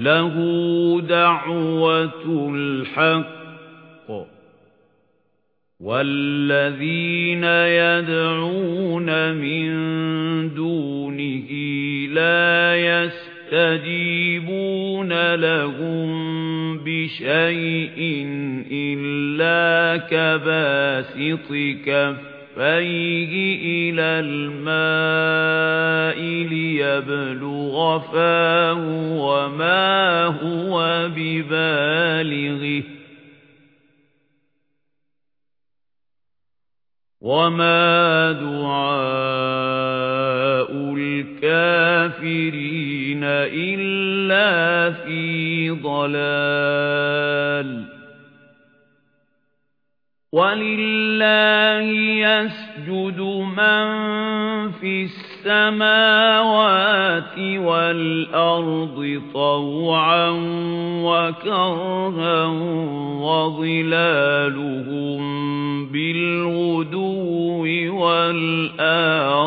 لَهُ دَعْوَةُ الْحَقِّ وَالَّذِينَ يَدْعُونَ مِن دُونِهِ لَا يَسْتَجِيبُونَ لَهُم بِشَيْءٍ إِلَّا كَبَاسِطِ كَفَّيْهِ إِلَى الْمَاءِ لِيَبْلُغَ فَاهُ وَمَا هُوَ بِبَالِغِهِ وَمَا دُعَاءُ الْكَافِرِينَ إِلَّا فِي ضَلَالٍ وَلِلَّهِ يَسْجُدُ مَن فِي السَّمَاوَاتِ وَالْأَرْضِ طَوْعًا وَكَرْهًا وَظِلَالُهُم بِالْغُدُوِّ وَالْآصَالِ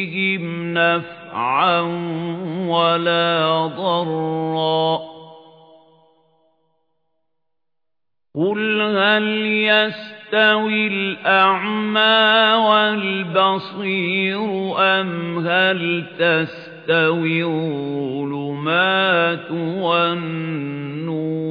نَفْعًا وَلَا ضَرًّا. قُلْ هَلْ يَسْتَوِي الْأَعْمَى وَالْبَصِيرُ أَمْ هَلْ تَسْتَوِي الظُّلُمَاتُ وَالنُّورُ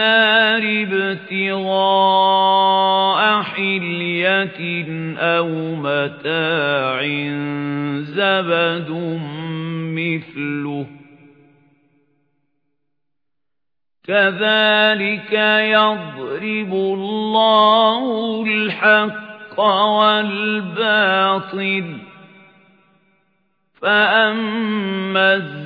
ابْتِغَاءَ حِلْيَةٍ أَوْ مَتَاعٍ زَبَدٌ مِثْلُهُ. كَذَلِكَ يَضْرِبُ اللَّهُ الْحَقَّ وَالْبَاطِلَ. فَأَمَّا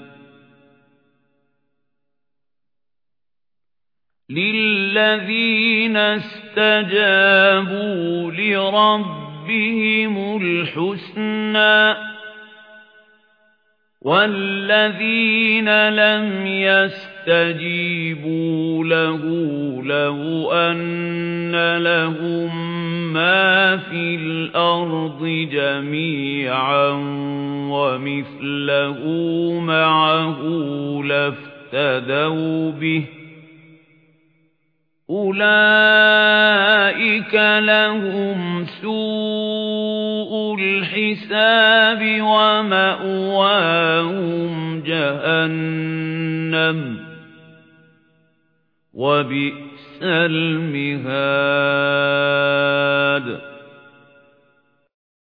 لِلَّذِينَ اسْتَجَابُوا لِرَبِّهِمُ الْحُسْنَى وَالَّذِينَ لَمْ يَسْتَجِيبُوا لَهُ لَوْ أَنَّ لَهُم مَّا فِي الْأَرْضِ جَمِيعًا وَمِثْلَهُ مَعَهُ لَافْتَدَوْا بِهِ أُولَئِكَ لَهُمْ سُوءُ الْحِسَابِ وَمَأْوَاهُمْ جَهَنَّمُ وَبِئْسَ الْمِهَادُ